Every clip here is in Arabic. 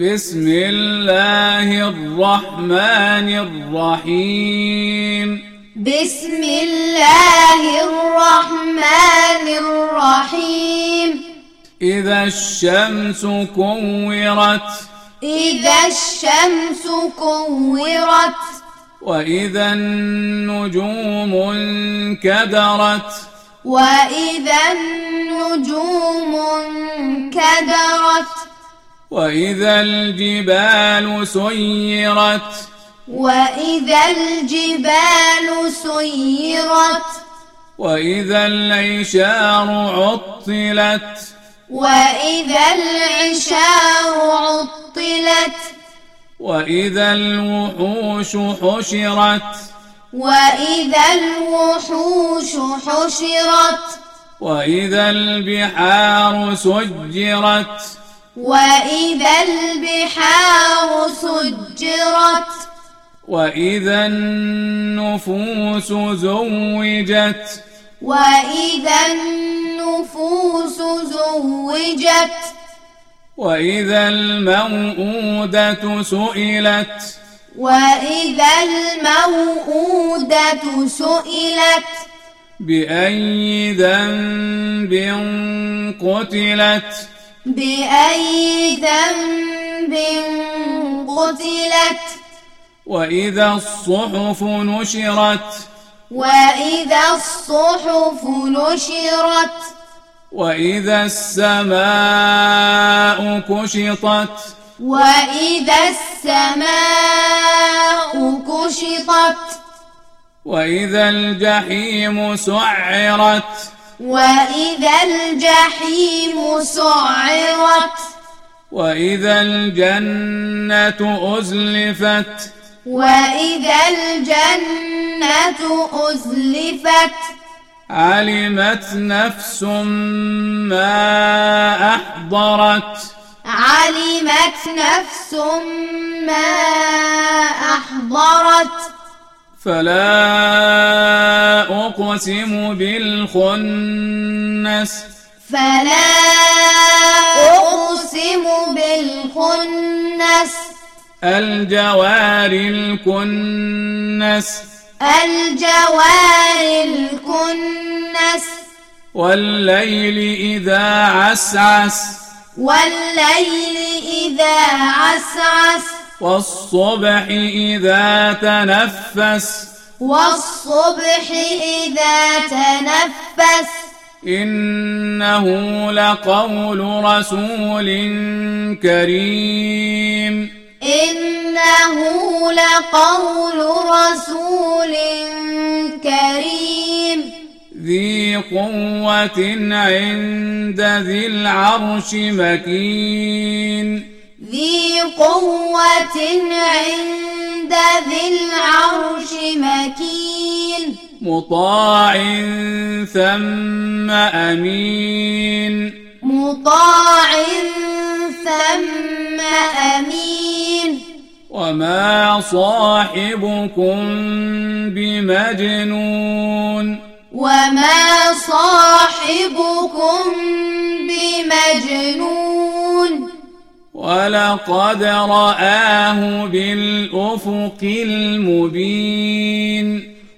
بسم الله الرحمن الرحيم. بسم الله الرحمن الرحيم. إذا الشمس كورت. إذا الشمس كورت. وإذا النجوم انكدرت. وإذا النجوم انكدرت. وإذا الجبال سيرت وإذا الجبال سيرت وإذا العشار عطلت وإذا العشار عطلت وإذا الوحوش حشرت وإذا الوحوش حشرت وإذا البحار سجرت وإذا البحار سجرت وإذا النفوس زوجت وإذا النفوس زوجت وإذا الموءودة سئلت وإذا الموءودة سئلت بأي ذنب قتلت بأي ذنب قتلت. وإذا الصحف نشرت. وإذا الصحف نشرت. وإذا السماء كشطت. وإذا السماء كشطت. وإذا الجحيم سعرت. وإذا الجحيم سعرت وإذا الجنة أزلفت وإذا الجنة أزلفت علمت نفس ما أحضرت علمت نفس ما أحضرت فلا أقسم بالخنس. فلا أقسم بالخنس. الجوار الكنس. الجوار الكنس. والليل إذا عسعس. والليل إذا عسعس. والصبح إذا تنفس. والصبح إذا تنفس. إنه لقول رسول كريم. إنه لقول رسول كريم. ذي قوة عند ذي العرش مكين. ذي قوة عند ذي العرش مكين. مطاع ثم أمين. مطاع ثم أمين. وما صاحبكم بمجنون. وما صاحبكم بمجنون. ولقد رآه بالأفق المبين.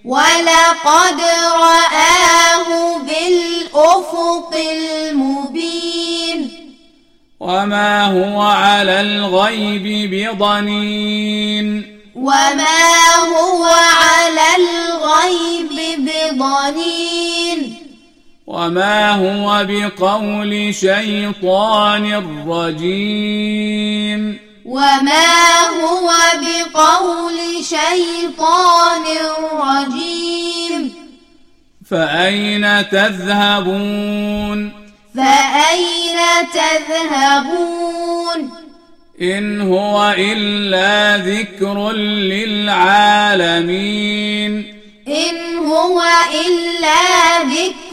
ولقد رآه بالأفق المبين. وما هو على الغيب بضنين. وما وما هو بقول شيطان رجيم وما هو بقول شيطان رجيم فأين تذهبون فأين تذهبون إن هو إلا ذكر للعالمين إن هو إلا ذكر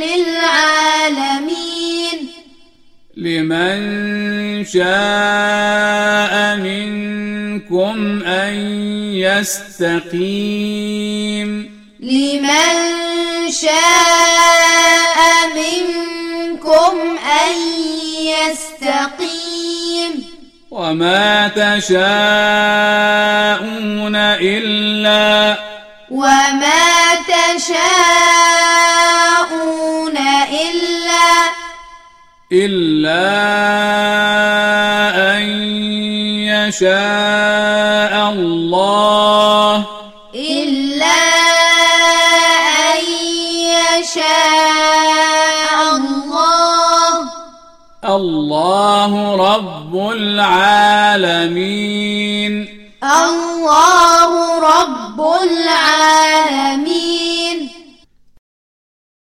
للعالمين. لمن شاء منكم أن يستقيم. لمن شاء منكم أن يستقيم. وما تشاءون إلا وما تشاءون إلا أن يشاء الله. إلا أن يشاء الله. الله رب العالمين. الله رب العالمين.